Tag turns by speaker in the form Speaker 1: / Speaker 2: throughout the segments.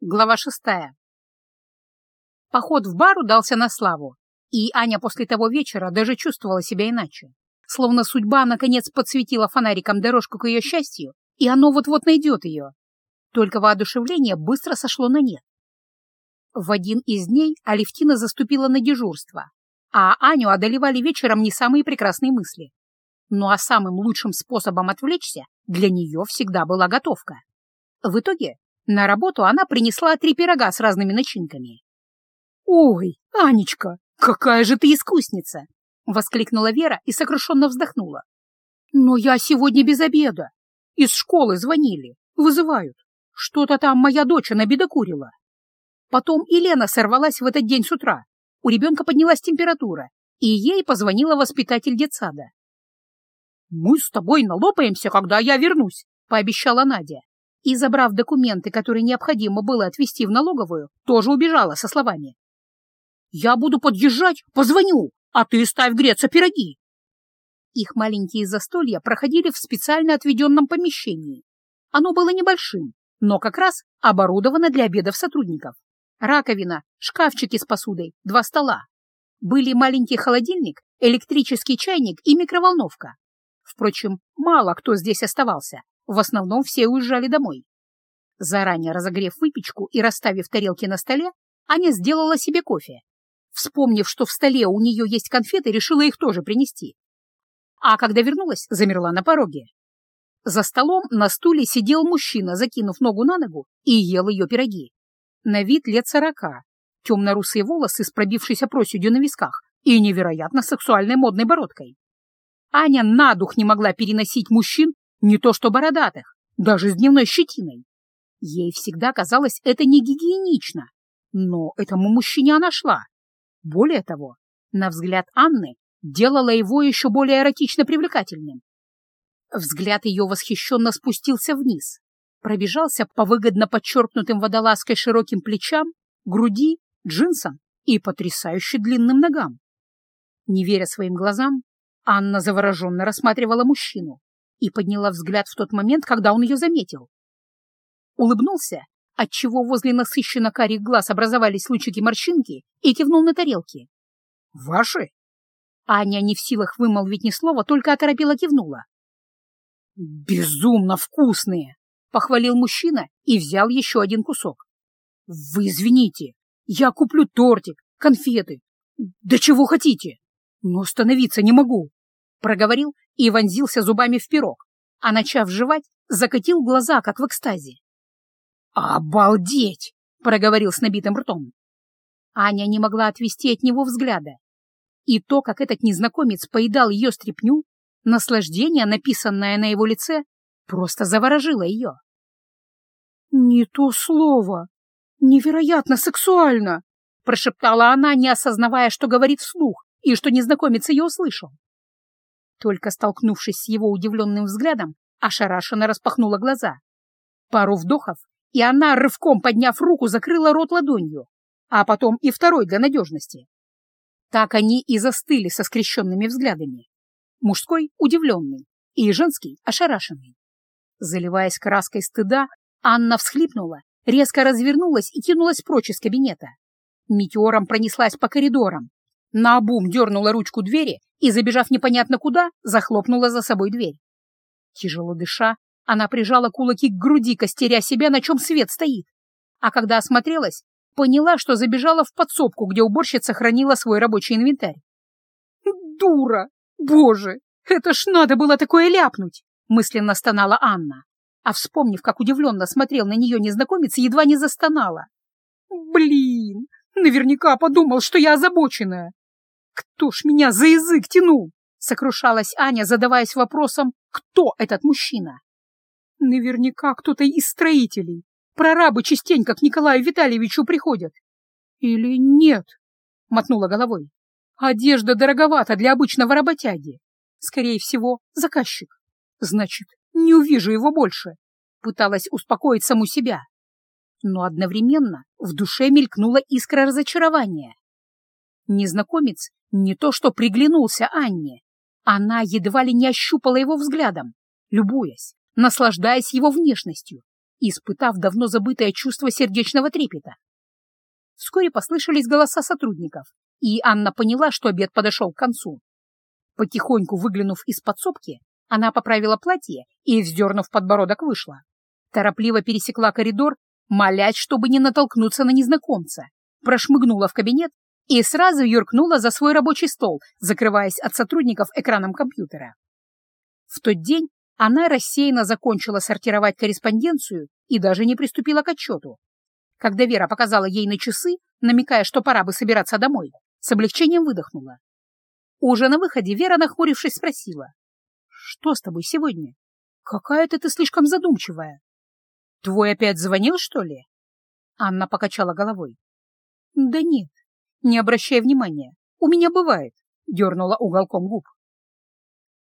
Speaker 1: Глава шестая. Поход в бар удался на славу, и Аня после того вечера даже чувствовала себя иначе. Словно судьба наконец подсветила фонариком дорожку к ее счастью, и оно вот-вот найдет ее. Только воодушевление быстро сошло на нет. В один из дней Алевтина заступила на дежурство, а Аню одолевали вечером не самые прекрасные мысли. Ну а самым лучшим способом отвлечься для нее всегда была готовка. В итоге на работу она принесла три пирога с разными начинками. «Ой, Анечка, какая же ты искусница!» — воскликнула Вера и сокрушенно вздохнула. «Но я сегодня без обеда. Из школы звонили, вызывают. Что-то там моя дочь набедокурила. Потом и Лена сорвалась в этот день с утра. У ребенка поднялась температура, и ей позвонила воспитатель детсада. «Мы с тобой налопаемся, когда я вернусь», — пообещала Надя и, забрав документы, которые необходимо было отвезти в налоговую, тоже убежала со словами. «Я буду подъезжать, позвоню, а ты ставь греться пироги!» Их маленькие застолья проходили в специально отведенном помещении. Оно было небольшим, но как раз оборудовано для обедов сотрудников. Раковина, шкафчики с посудой, два стола. Были маленький холодильник, электрический чайник и микроволновка. Впрочем, мало кто здесь оставался, в основном все уезжали домой. Заранее разогрев выпечку и расставив тарелки на столе, Аня сделала себе кофе. Вспомнив, что в столе у нее есть конфеты, решила их тоже принести. А когда вернулась, замерла на пороге. За столом на стуле сидел мужчина, закинув ногу на ногу, и ел ее пироги. На вид лет сорока, темно-русые волосы с пробившейся проседью на висках и невероятно сексуальной модной бородкой. Аня на дух не могла переносить мужчин не то что бородатых, даже с дневной щетиной. Ей всегда казалось это не гигиенично, но этому мужчине она шла. Более того, на взгляд Анны делала его еще более эротично привлекательным. Взгляд ее восхищенно спустился вниз, пробежался по выгодно подчеркнутым водолазкой широким плечам, груди, джинсам и потрясающе длинным ногам. Не веря своим глазам, Анна завороженно рассматривала мужчину и подняла взгляд в тот момент, когда он ее заметил. Улыбнулся, отчего возле насыщенно карих глаз образовались лучики-морщинки, и кивнул на тарелки. «Ваши?» Аня не в силах вымолвить ни слова, только оторопела кивнула. «Безумно вкусные!» — похвалил мужчина и взял еще один кусок. «Вы извините, я куплю тортик, конфеты, да чего хотите, но остановиться не могу», — проговорил и вонзился зубами в пирог, а, начав жевать, закатил глаза, как в экстазе. «Обалдеть!» — проговорил с набитым ртом. Аня не могла отвести от него взгляда. И то, как этот незнакомец поедал ее стряпню, наслаждение, написанное на его лице, просто заворожило ее. «Не то слово! Невероятно сексуально!» — прошептала она, не осознавая, что говорит вслух, и что незнакомец ее услышал. Только столкнувшись с его удивленным взглядом, ошарашенно распахнула глаза. Пару вдохов, и она, рывком подняв руку, закрыла рот ладонью, а потом и второй для надежности. Так они и застыли со скрещенными взглядами. Мужской — удивленный, и женский — ошарашенный. Заливаясь краской стыда, Анна всхлипнула, резко развернулась и кинулась прочь из кабинета. Метеором пронеслась по коридорам, наобум дернула ручку двери и, забежав непонятно куда, захлопнула за собой дверь. Тяжело дыша, она прижала кулаки к груди, костеря себя, на чем свет стоит. А когда осмотрелась, поняла, что забежала в подсобку, где уборщица хранила свой рабочий инвентарь. «Дура! Боже! Это ж надо было такое ляпнуть!» — мысленно стонала Анна. А вспомнив, как удивленно смотрел на нее незнакомец, едва не застонала. «Блин! Наверняка подумал, что я озабоченная!» «Кто ж меня за язык тянул?» — сокрушалась Аня, задаваясь вопросом, кто этот мужчина. «Наверняка кто-то из строителей. Прорабы частенько к Николаю Витальевичу приходят». «Или нет?» — мотнула головой. «Одежда дороговата для обычного работяги. Скорее всего, заказчик. Значит, не увижу его больше», — пыталась успокоить саму себя. Но одновременно в душе мелькнула искра разочарования. Незнакомец не то что приглянулся Анне, она едва ли не ощупала его взглядом, любуясь, наслаждаясь его внешностью, испытав давно забытое чувство сердечного трепета. Вскоре послышались голоса сотрудников, и Анна поняла, что обед подошел к концу. Потихоньку выглянув из подсобки, она поправила платье и, вздернув подбородок, вышла. Торопливо пересекла коридор, молясь, чтобы не натолкнуться на незнакомца, прошмыгнула в кабинет и сразу юркнула за свой рабочий стол, закрываясь от сотрудников экраном компьютера. В тот день она рассеянно закончила сортировать корреспонденцию и даже не приступила к отчету. Когда Вера показала ей на часы, намекая, что пора бы собираться домой, с облегчением выдохнула. Уже на выходе Вера, нахмурившись, спросила. «Что с тобой сегодня? Какая-то ты слишком задумчивая. Твой опять звонил, что ли?» Анна покачала головой. «Да нет, не обращай внимания. У меня бывает», — дернула уголком губ.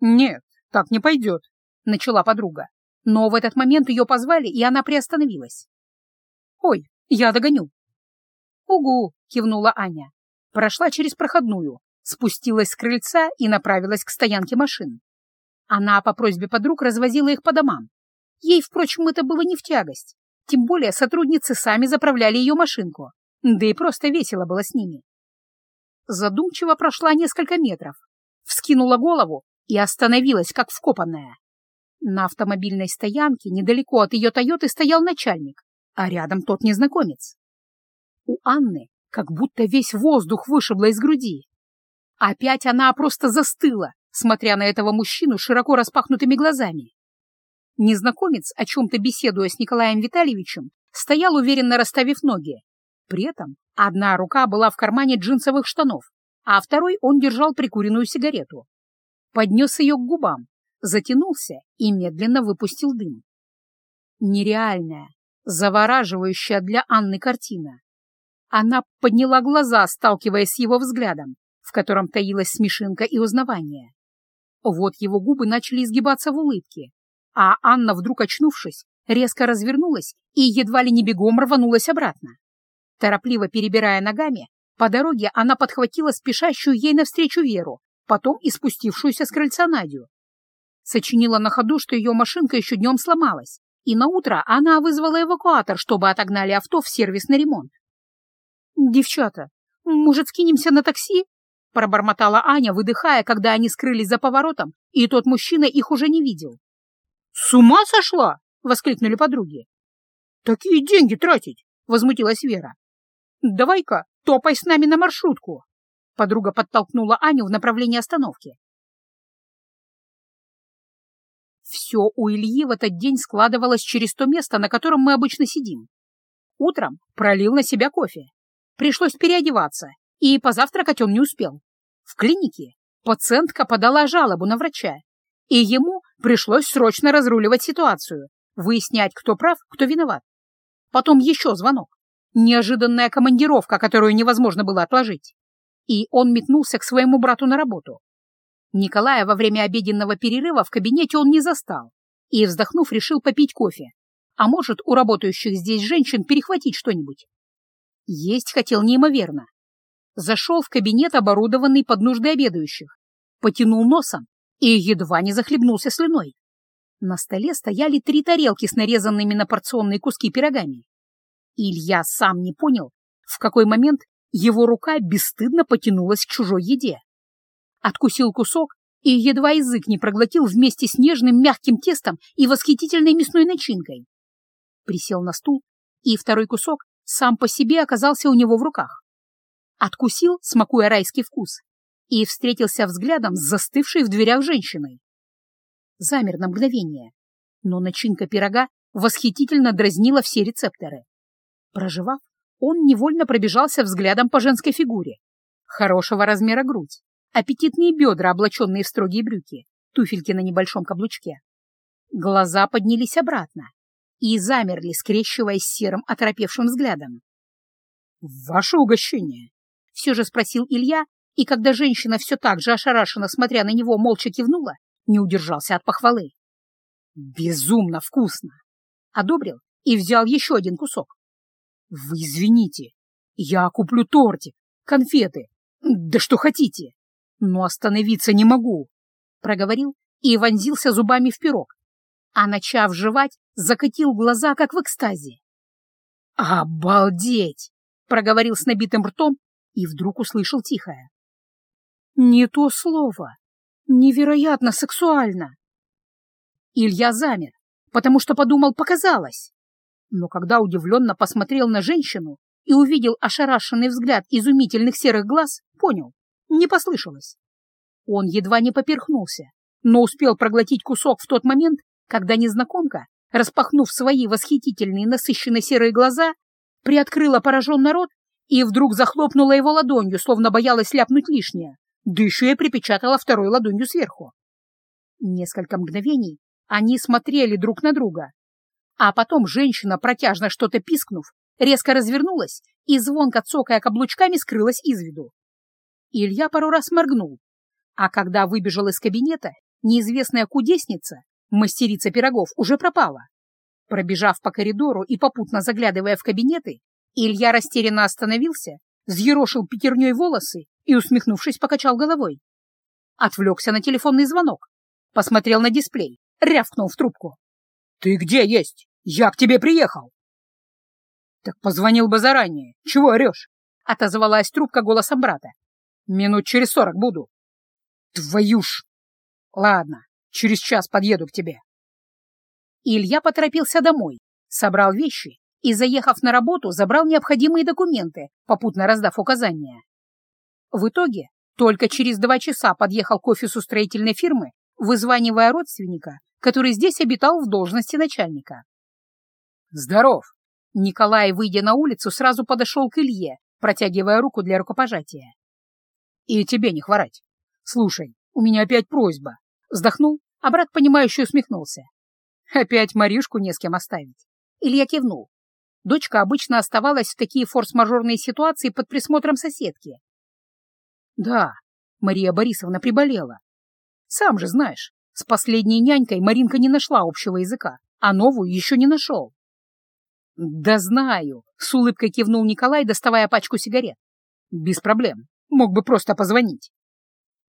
Speaker 1: «Нет, так не пойдет», — начала подруга. Но в этот момент ее позвали, и она приостановилась. «Ой, я догоню». «Угу», — кивнула Аня. Прошла через проходную, спустилась с крыльца и направилась к стоянке машин. Она по просьбе подруг развозила их по домам. Ей, впрочем, это было не в тягость. Тем более сотрудницы сами заправляли ее машинку. Да и просто весело было с ними. Задумчиво прошла несколько метров, вскинула голову и остановилась, как вкопанная. На автомобильной стоянке недалеко от ее «Тойоты» стоял начальник, а рядом тот незнакомец. У Анны как будто весь воздух вышибло из груди. Опять она просто застыла, смотря на этого мужчину широко распахнутыми глазами. Незнакомец, о чем-то беседуя с Николаем Витальевичем, стоял уверенно расставив ноги. При этом одна рука была в кармане джинсовых штанов, а второй он держал прикуренную сигарету. Поднес ее к губам, затянулся и медленно выпустил дым. Нереальная, завораживающая для Анны картина. Она подняла глаза, сталкиваясь с его взглядом, в котором таилась смешинка и узнавание. Вот его губы начали изгибаться в улыбке, а Анна, вдруг очнувшись, резко развернулась и едва ли не бегом рванулась обратно. Торопливо перебирая ногами, по дороге она подхватила спешащую ей навстречу Веру, потом и спустившуюся с крыльца Надю. Сочинила на ходу, что ее машинка еще днем сломалась, и на утро она вызвала эвакуатор, чтобы отогнали авто в сервис на ремонт. «Девчата, может, скинемся на такси?» — пробормотала Аня, выдыхая, когда они скрылись за поворотом, и тот мужчина их уже не видел. «С ума сошла!» — воскликнули подруги. «Такие деньги тратить!» — возмутилась Вера. «Давай-ка топай с нами на маршрутку!» Подруга подтолкнула Аню в направлении остановки. Все у Ильи в этот день складывалось через то место, на котором мы обычно сидим. Утром пролил на себя кофе. Пришлось переодеваться, и позавтракать он не успел. В клинике пациентка подала жалобу на врача, и ему пришлось срочно разруливать ситуацию, выяснять, кто прав, кто виноват. Потом еще звонок. Неожиданная командировка, которую невозможно было отложить. И он метнулся к своему брату на работу. Николая во время обеденного перерыва в кабинете он не застал и, вздохнув, решил попить кофе. А может, у работающих здесь женщин перехватить что-нибудь. Есть хотел неимоверно. Зашел в кабинет, оборудованный под нужды обедающих, потянул носом и едва не захлебнулся слюной. На столе стояли три тарелки с нарезанными на порционные куски пирогами. Илья сам не понял, в какой момент его рука бесстыдно потянулась к чужой еде. Откусил кусок и едва язык не проглотил вместе с нежным мягким тестом и восхитительной мясной начинкой. Присел на стул, и второй кусок сам по себе оказался у него в руках. Откусил, смакуя райский вкус, и встретился взглядом с застывшей в дверях женщиной. Замер на мгновение, но начинка пирога восхитительно дразнила все рецепторы. Проживав, он невольно пробежался взглядом по женской фигуре. Хорошего размера грудь, аппетитные бедра, облаченные в строгие брюки, туфельки на небольшом каблучке. Глаза поднялись обратно и замерли, скрещиваясь серым оторопевшим взглядом. «Ваше угощение?» — все же спросил Илья, и когда женщина все так же ошарашенно, смотря на него, молча кивнула, не удержался от похвалы. «Безумно вкусно!» Одобрил и взял еще один кусок. «Вы извините, я куплю тортик, конфеты, да что хотите, но остановиться не могу», — проговорил и вонзился зубами в пирог, а, начав жевать, закатил глаза, как в экстазе. «Обалдеть!» — проговорил с набитым ртом и вдруг услышал тихое. «Не то слово. Невероятно сексуально!» Илья замер, потому что подумал, показалось. Но когда удивленно посмотрел на женщину и увидел ошарашенный взгляд изумительных серых глаз, понял, не послышалось. Он едва не поперхнулся, но успел проглотить кусок в тот момент, когда незнакомка, распахнув свои восхитительные насыщенные серые глаза, приоткрыла пораженный рот и вдруг захлопнула его ладонью, словно боялась ляпнуть лишнее, да еще и припечатала второй ладонью сверху. Несколько мгновений они смотрели друг на друга, а потом женщина, протяжно что-то пискнув, резко развернулась и, звонко цокая каблучками, скрылась из виду. Илья пару раз моргнул, а когда выбежал из кабинета, неизвестная кудесница, мастерица пирогов, уже пропала. Пробежав по коридору и попутно заглядывая в кабинеты, Илья растерянно остановился, взъерошил пятерней волосы и, усмехнувшись, покачал головой. Отвлекся на телефонный звонок, посмотрел на дисплей, рявкнул в трубку. «Ты где есть? Я к тебе приехал!» «Так позвонил бы заранее. Чего орешь?» — отозвалась трубка голосом брата. «Минут через сорок буду». «Твою ж!» «Ладно, через час подъеду к тебе». Илья поторопился домой, собрал вещи и, заехав на работу, забрал необходимые документы, попутно раздав указания. В итоге только через два часа подъехал к офису строительной фирмы, вызванивая родственника, который здесь обитал в должности начальника. «Здоров!» Николай, выйдя на улицу, сразу подошел к Илье, протягивая руку для рукопожатия. «И тебе не хворать. Слушай, у меня опять просьба». Вздохнул, а брат, понимающе усмехнулся. «Опять Маришку не с кем оставить». Илья кивнул. Дочка обычно оставалась в такие форс-мажорные ситуации под присмотром соседки. «Да, Мария Борисовна приболела. Сам же знаешь, с последней нянькой Маринка не нашла общего языка, а новую еще не нашел. «Да знаю», — с улыбкой кивнул Николай, доставая пачку сигарет. «Без проблем. Мог бы просто позвонить».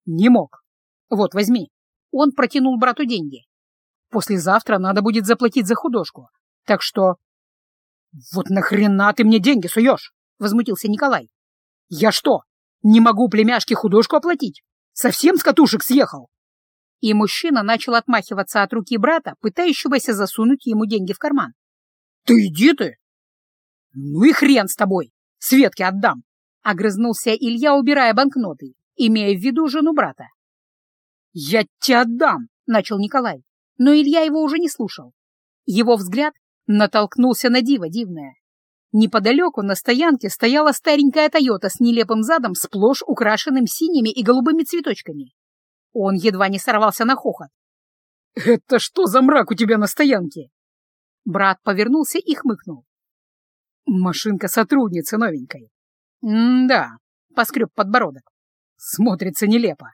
Speaker 1: «Не мог. Вот, возьми». Он протянул брату деньги. «Послезавтра надо будет заплатить за художку. Так что...» «Вот нахрена ты мне деньги суешь?» — возмутился Николай. «Я что, не могу племяшке художку оплатить? Совсем с катушек съехал?» И мужчина начал отмахиваться от руки брата, пытающегося засунуть ему деньги в карман. «Ты иди ты!» «Ну и хрен с тобой! Светке отдам!» — огрызнулся Илья, убирая банкноты, имея в виду жену брата. «Я тебе отдам!» — начал Николай, но Илья его уже не слушал. Его взгляд натолкнулся на диво дивное. Неподалеку на стоянке стояла старенькая «Тойота» с нелепым задом, сплошь украшенным синими и голубыми цветочками. Он едва не сорвался на хохот. «Это что за мрак у тебя на стоянке?» Брат повернулся и хмыкнул. «Машинка сотрудницы новенькой». «М-да», — поскреб подбородок. «Смотрится нелепо».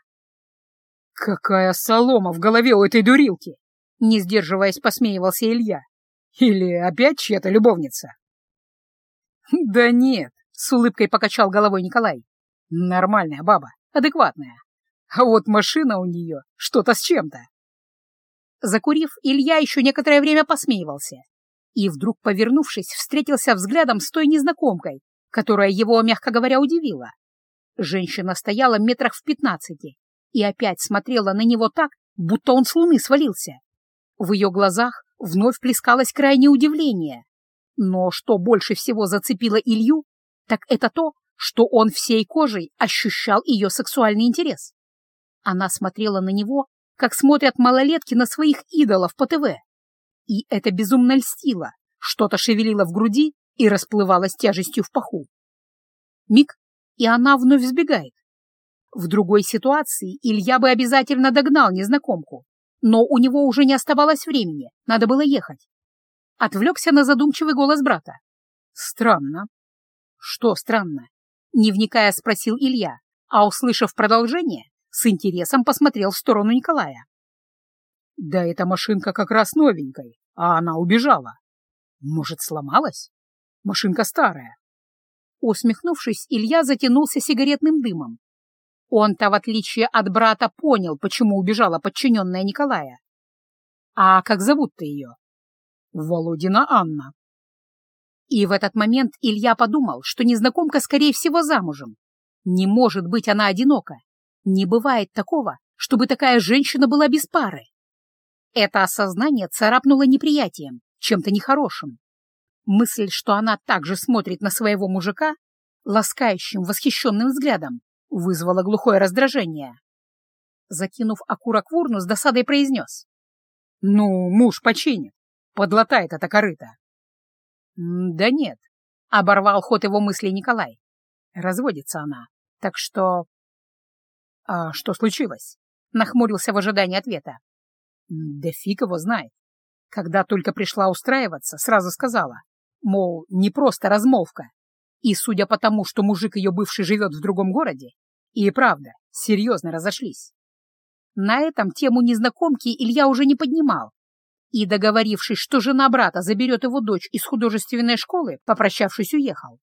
Speaker 1: «Какая солома в голове у этой дурилки!» Не сдерживаясь, посмеивался Илья. «Или опять чья-то любовница?» «Да нет», — с улыбкой покачал головой Николай. «Нормальная баба, адекватная. А вот машина у нее что-то с чем-то. Закурив, Илья еще некоторое время посмеивался. И вдруг, повернувшись, встретился взглядом с той незнакомкой, которая его, мягко говоря, удивила. Женщина стояла метрах в пятнадцати и опять смотрела на него так, будто он с луны свалился. В ее глазах вновь плескалось крайнее удивление. Но что больше всего зацепило Илью, так это то, что он всей кожей ощущал ее сексуальный интерес. Она смотрела на него, как смотрят малолетки на своих идолов по ТВ. И это безумно льстило, что-то шевелило в груди и расплывалось тяжестью в паху. Миг, и она вновь сбегает. В другой ситуации Илья бы обязательно догнал незнакомку, но у него уже не оставалось времени, надо было ехать. Отвлекся на задумчивый голос брата. «Странно». «Что странно?» — не вникая спросил Илья, а, услышав продолжение, с интересом посмотрел в сторону Николая. Да эта машинка как раз новенькая, а она убежала. Может, сломалась? Машинка старая. Усмехнувшись, Илья затянулся сигаретным дымом. Он-то, в отличие от брата, понял, почему убежала подчиненная Николая. А как зовут-то ее?
Speaker 2: Володина Анна.
Speaker 1: И в этот момент Илья подумал, что незнакомка, скорее всего, замужем. Не может быть она одинока. Не бывает такого, чтобы такая женщина была без пары. Это осознание царапнуло неприятием, чем-то нехорошим. Мысль, что она также смотрит на своего мужика, ласкающим, восхищенным взглядом, вызвала глухое раздражение. Закинув окурок в урну, с досадой произнес. «Ну, муж починит, подлатает это корыто». «Да нет», — оборвал ход его мысли Николай. «Разводится она, так что...» «А что случилось?» — нахмурился в ожидании ответа. «Да фиг его знает. Когда только пришла устраиваться, сразу сказала, мол, не просто размолвка. И судя по тому, что мужик ее бывший живет в другом городе, и правда, серьезно разошлись. На этом тему незнакомки Илья уже не поднимал, и, договорившись, что жена брата заберет его дочь из художественной школы, попрощавшись, уехал.